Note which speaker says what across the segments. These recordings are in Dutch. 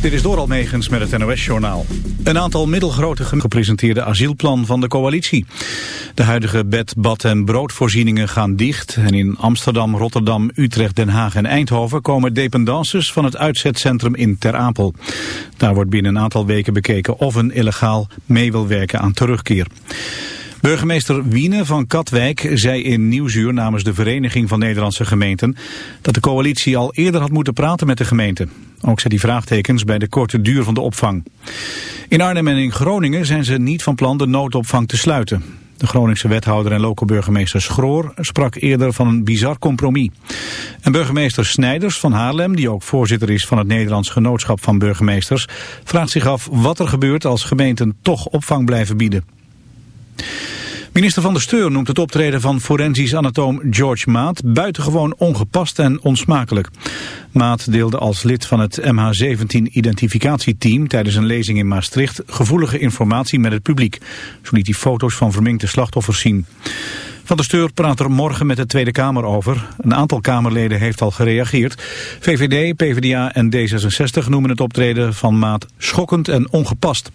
Speaker 1: Dit is door Almegens met het NOS-journaal. Een aantal middelgrote gepresenteerde asielplan van de coalitie. De huidige bed, bad en broodvoorzieningen gaan dicht. En in Amsterdam, Rotterdam, Utrecht, Den Haag en Eindhoven... komen dependances van het uitzetcentrum in Ter Apel. Daar wordt binnen een aantal weken bekeken of een illegaal mee wil werken aan terugkeer. Burgemeester Wiene van Katwijk zei in Nieuwsuur namens de Vereniging van Nederlandse Gemeenten dat de coalitie al eerder had moeten praten met de gemeente. Ook zei hij vraagtekens bij de korte duur van de opvang. In Arnhem en in Groningen zijn ze niet van plan de noodopvang te sluiten. De Groningse wethouder en lokale burgemeester Schroor sprak eerder van een bizar compromis. En burgemeester Snijders van Haarlem, die ook voorzitter is van het Nederlands Genootschap van Burgemeesters, vraagt zich af wat er gebeurt als gemeenten toch opvang blijven bieden. Minister van der Steur noemt het optreden van forensisch anatoom George Maat buitengewoon ongepast en onsmakelijk. Maat deelde als lid van het MH17-identificatieteam tijdens een lezing in Maastricht gevoelige informatie met het publiek. Zo liet hij foto's van verminkte slachtoffers zien. Van der Steur praat er morgen met de Tweede Kamer over. Een aantal Kamerleden heeft al gereageerd. VVD, PvdA en D66 noemen het optreden van Maat schokkend en ongepast.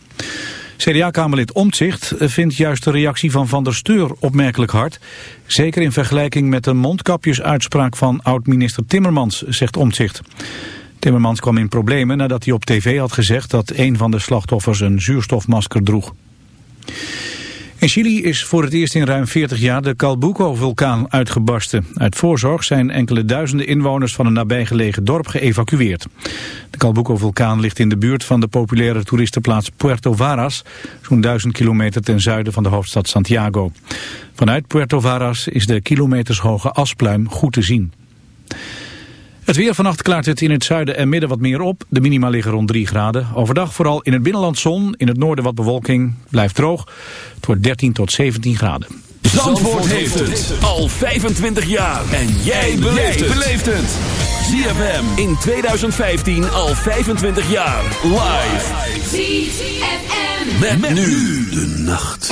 Speaker 1: CDA-kamerlid Omtzigt vindt juist de reactie van Van der Steur opmerkelijk hard. Zeker in vergelijking met de mondkapjesuitspraak van oud-minister Timmermans, zegt Omtzigt. Timmermans kwam in problemen nadat hij op tv had gezegd dat een van de slachtoffers een zuurstofmasker droeg. In Chili is voor het eerst in ruim 40 jaar de Calbuco-vulkaan uitgebarsten. Uit voorzorg zijn enkele duizenden inwoners van een nabijgelegen dorp geëvacueerd. De Calbuco-vulkaan ligt in de buurt van de populaire toeristenplaats Puerto Varas, zo'n duizend kilometer ten zuiden van de hoofdstad Santiago. Vanuit Puerto Varas is de kilometershoge aspluim goed te zien. Het weer vannacht klaart het in het zuiden en midden wat meer op. De minima liggen rond 3 graden. Overdag vooral in het binnenland zon, in het noorden wat bewolking. Blijft droog. Het wordt 13 tot 17 graden.
Speaker 2: Zandvoort, heeft het al 25 jaar. En jij beleeft het. ZFM in 2015 al 25 jaar. Live. ZFM. met nu de nacht.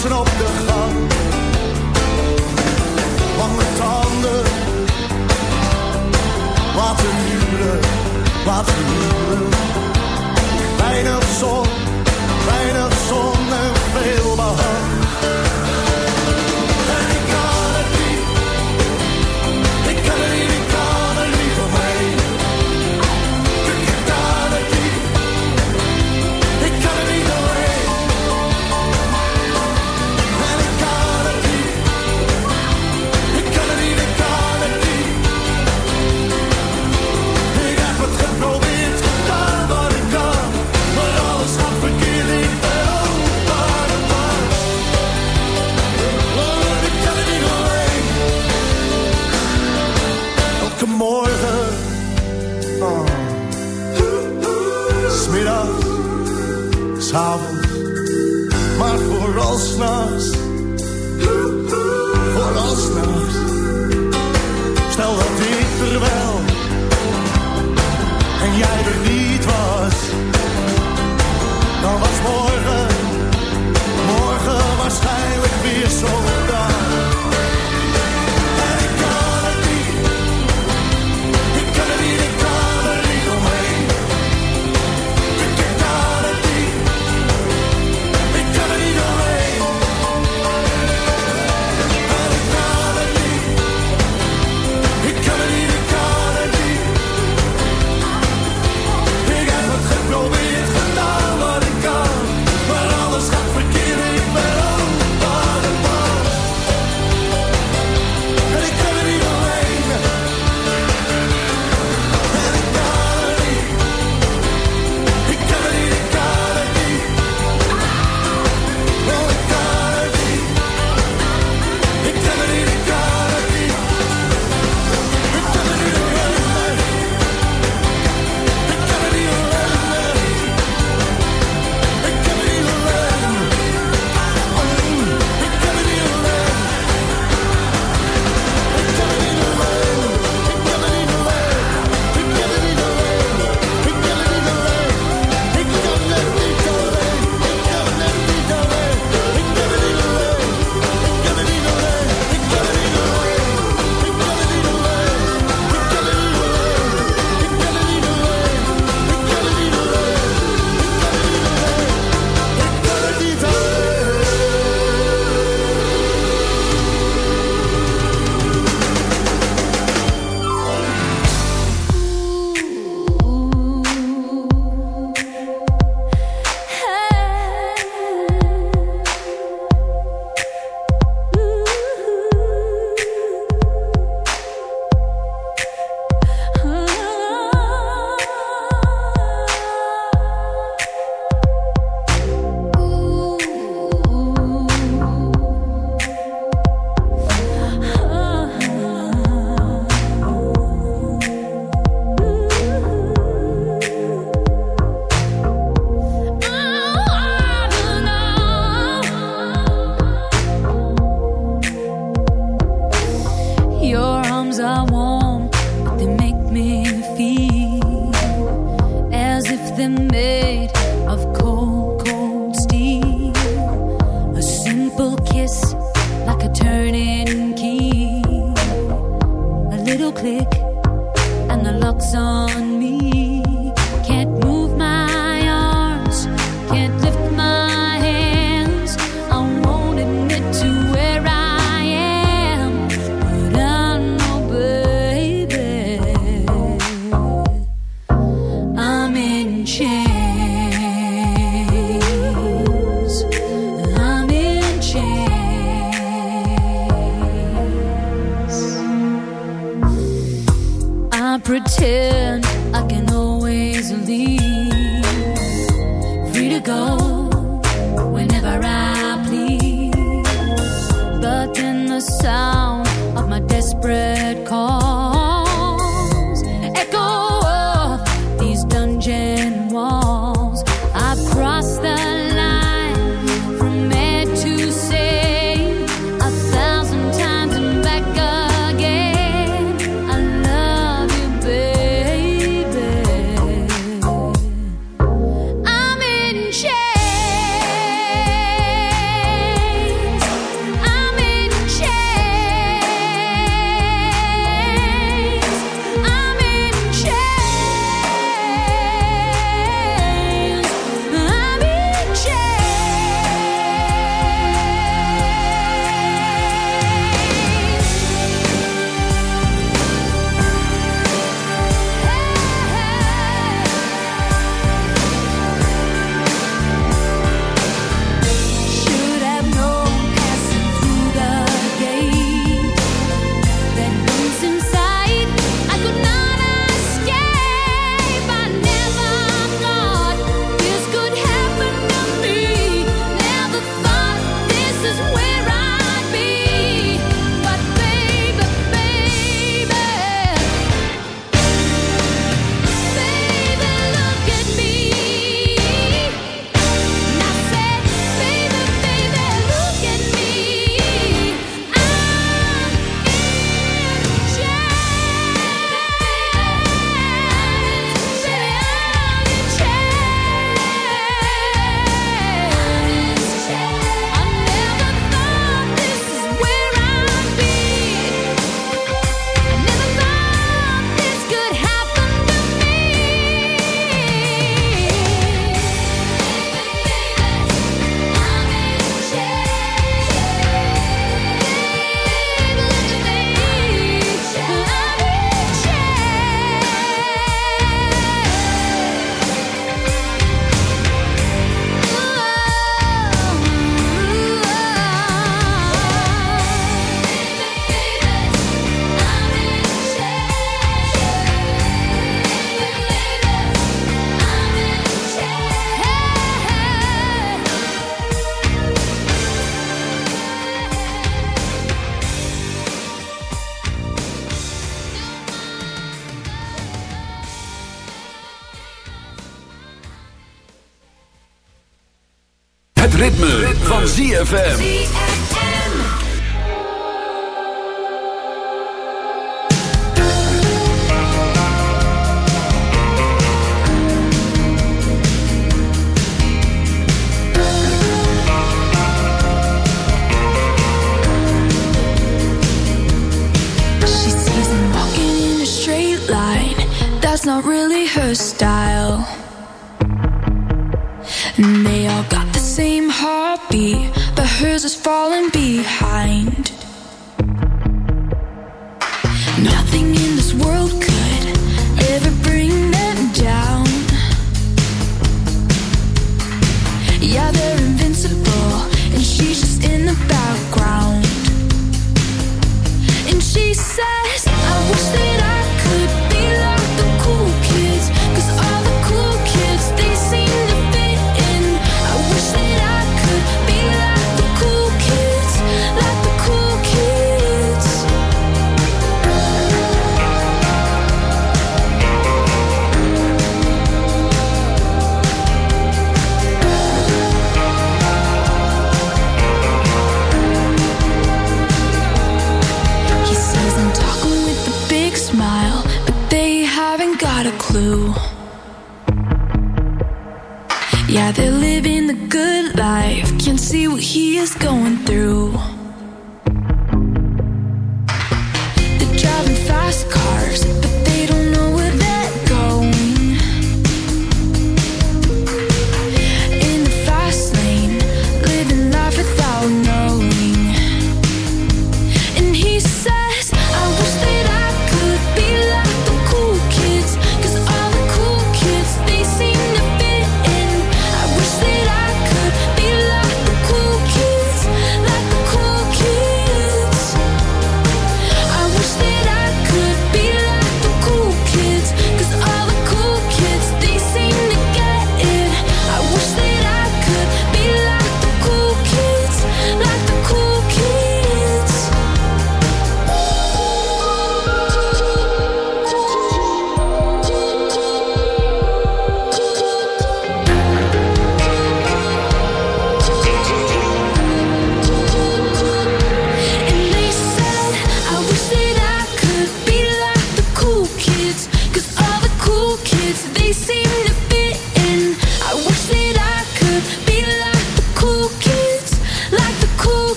Speaker 3: flessen op de gang. Lange tanden, laten huren, laten huren. Weinig zon,
Speaker 2: ZFM.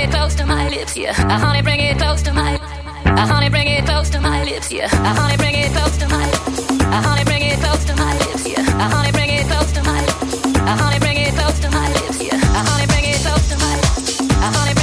Speaker 4: it close to my lips, yeah. I only bring it close to my. I only bring it close to my lips, yeah. I only bring it close to my. I only bring it close to my lips, yeah. I only bring it close to my. I only bring it close to my lips, yeah. I only bring it close to my. I
Speaker 5: only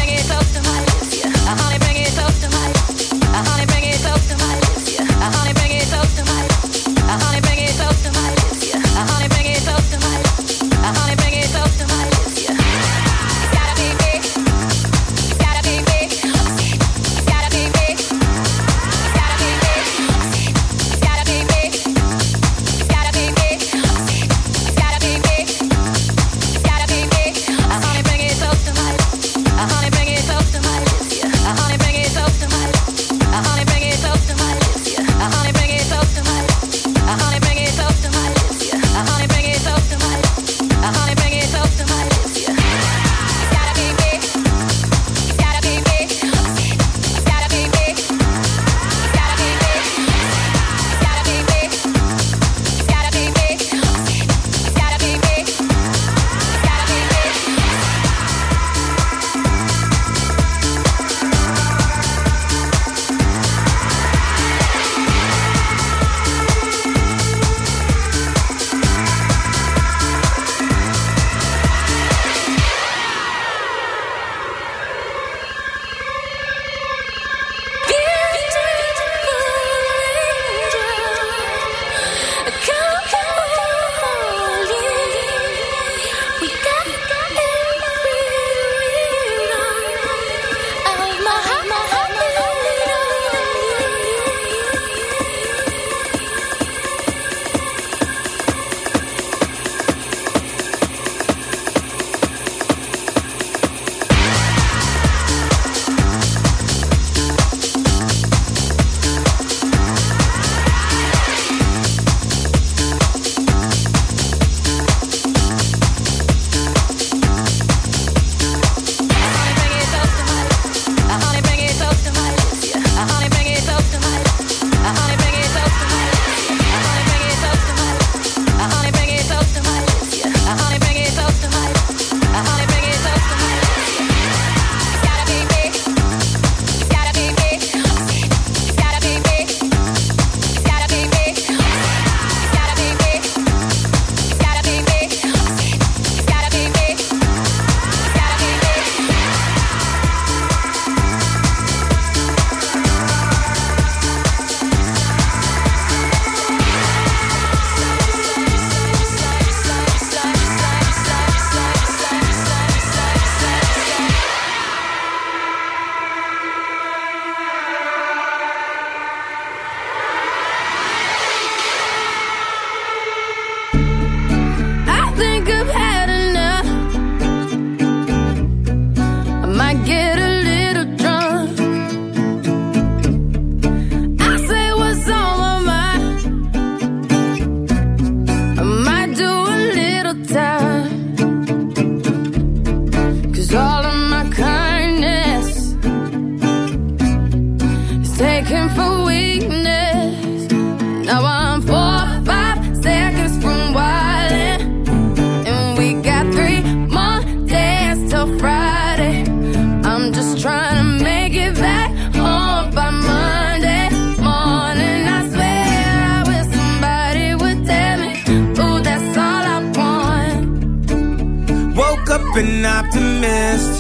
Speaker 5: an optimist.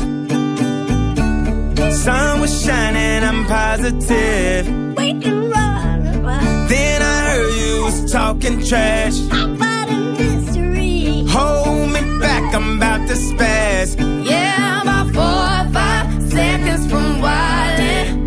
Speaker 5: Sun was shining, I'm positive. We can run. Then I heard you was talking trash. About a mystery. Hold me back, I'm about to spaz.
Speaker 6: Yeah, I'm about four or five seconds from wildin'.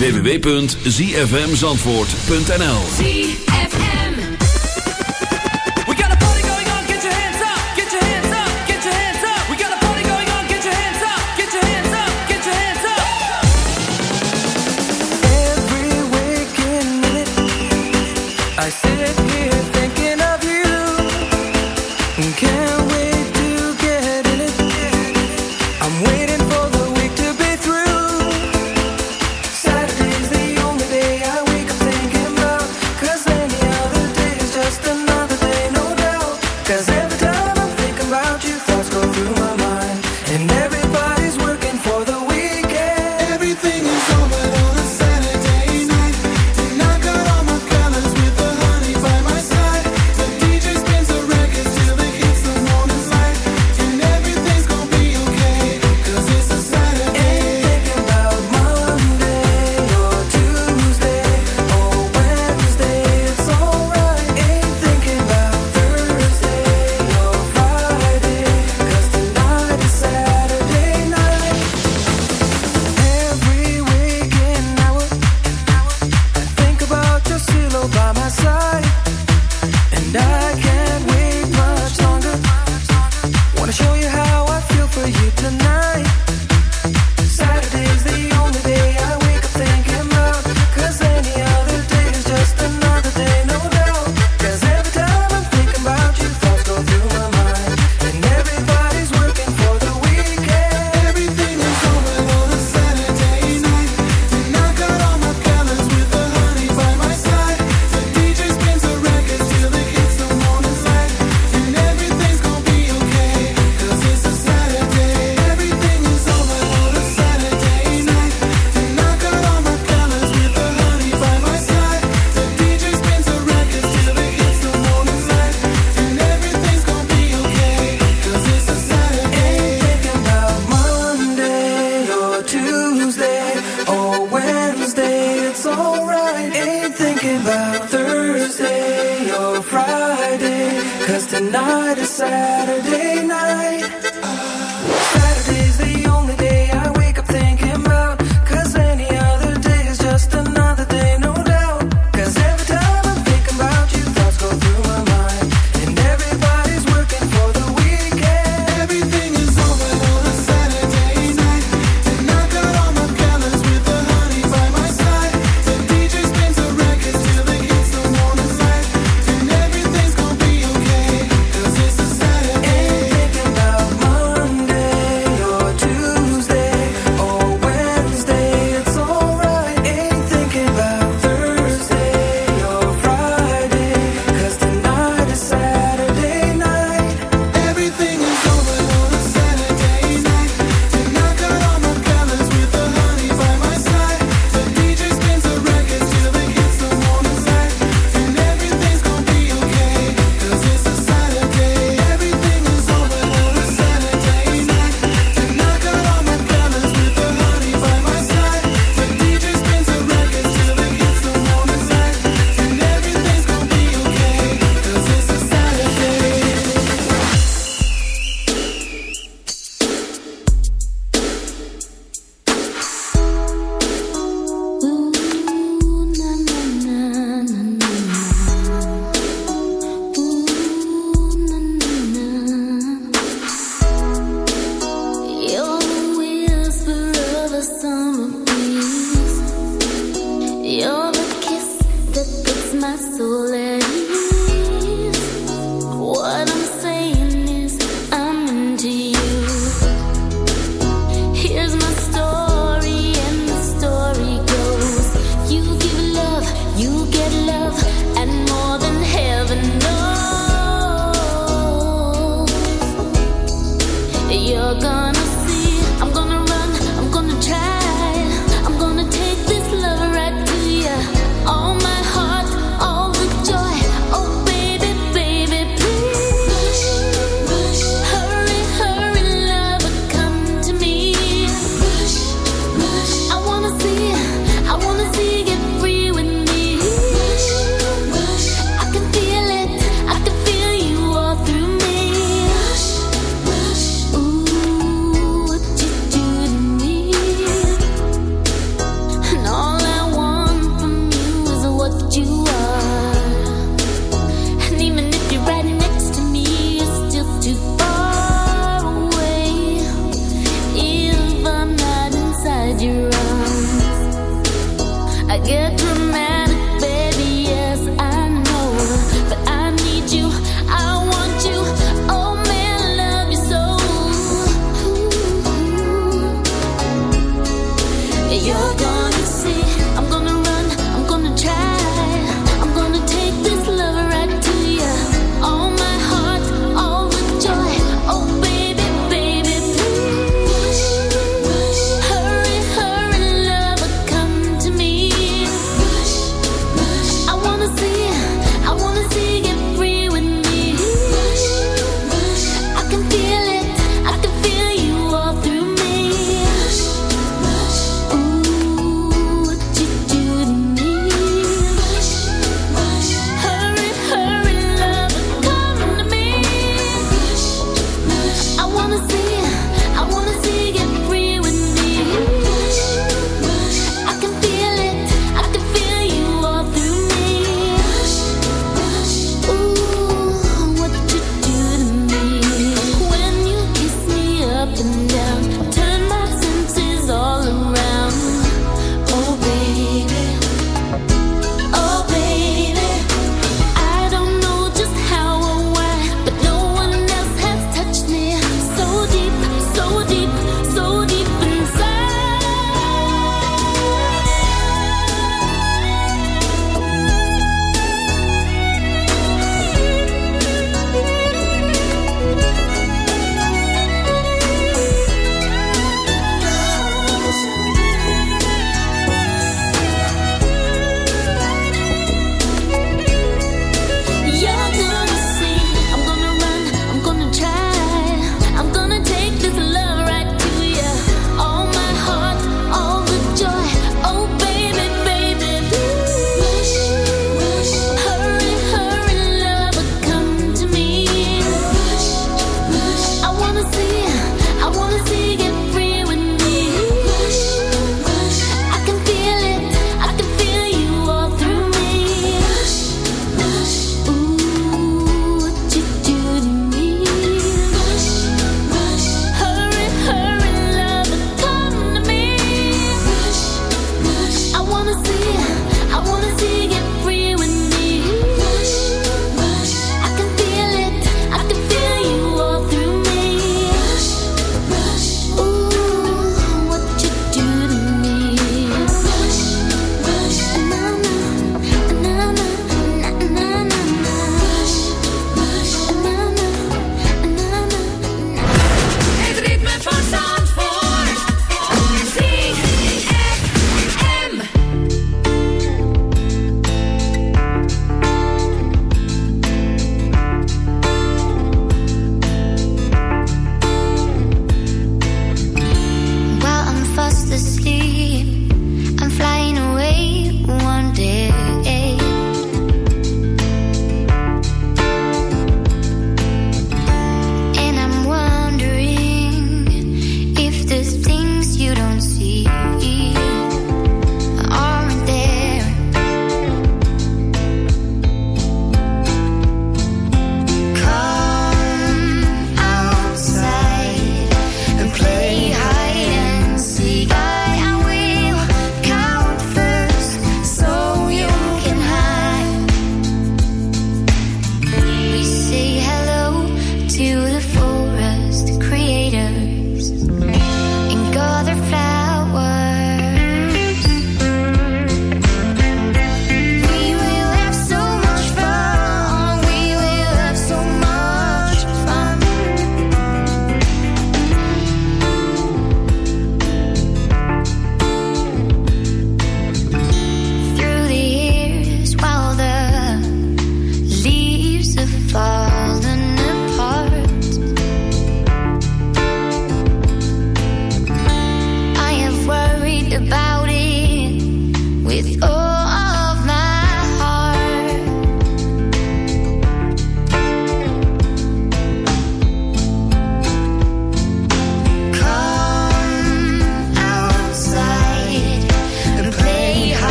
Speaker 7: www.zfmzandvoort.nl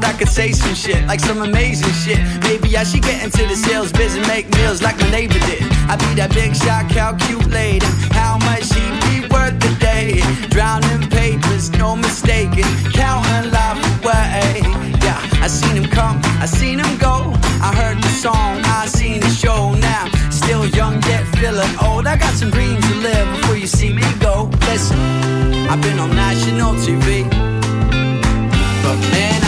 Speaker 8: talk I could say some shit, like some amazing shit. Maybe I should get into the sales biz and make meals like my neighbor did. I'd be that big shot, calculating how much he'd be worth a day. Drowning papers, no mistaking, counting life away. Yeah, I seen him come, I seen him go. I heard the song, I seen the show now. Still young yet feeling old. I got some dreams to live before you see me go. Listen, I've been on national TV, but man,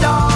Speaker 9: dog.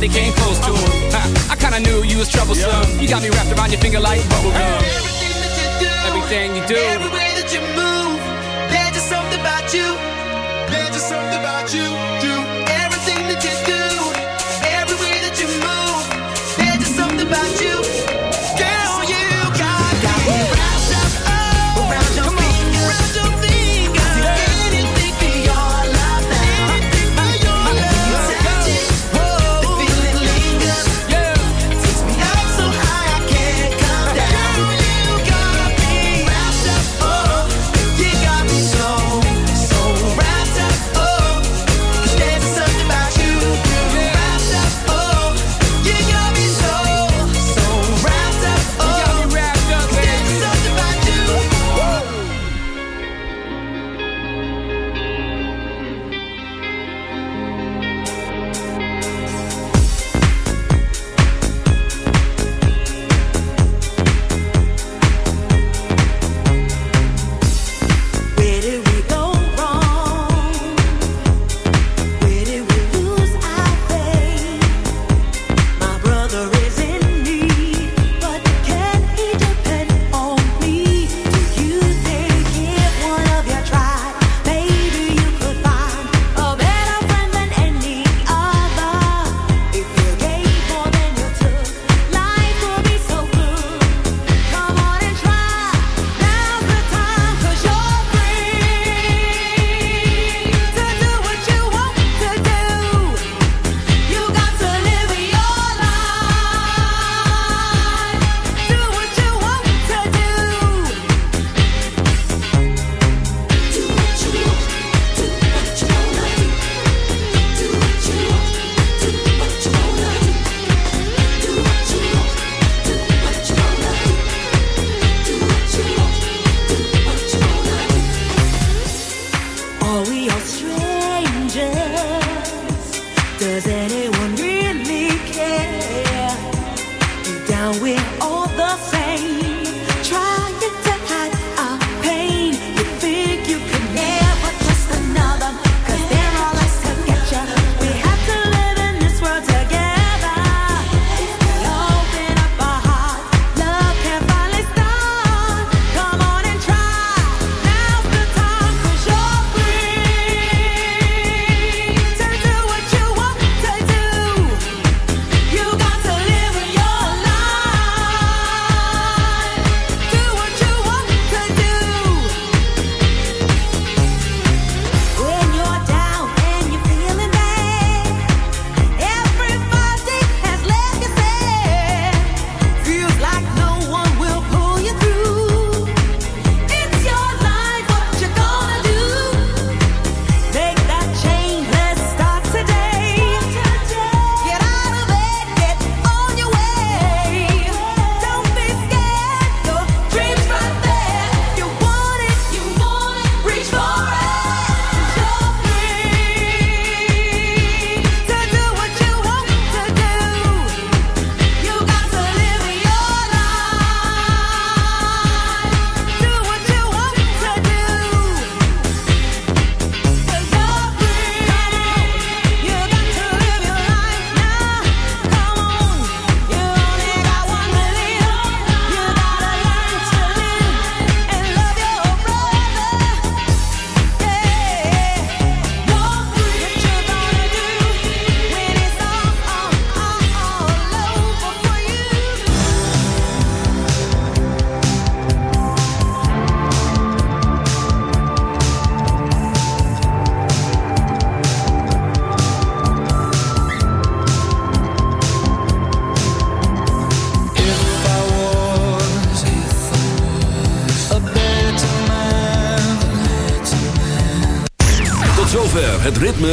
Speaker 8: nobody came close to him. I, I kinda knew you was troublesome. Yeah. You got me wrapped around your finger like bubblegum.
Speaker 10: Everything that you do,
Speaker 8: everything you do,
Speaker 10: every way that you move, there's just something about you.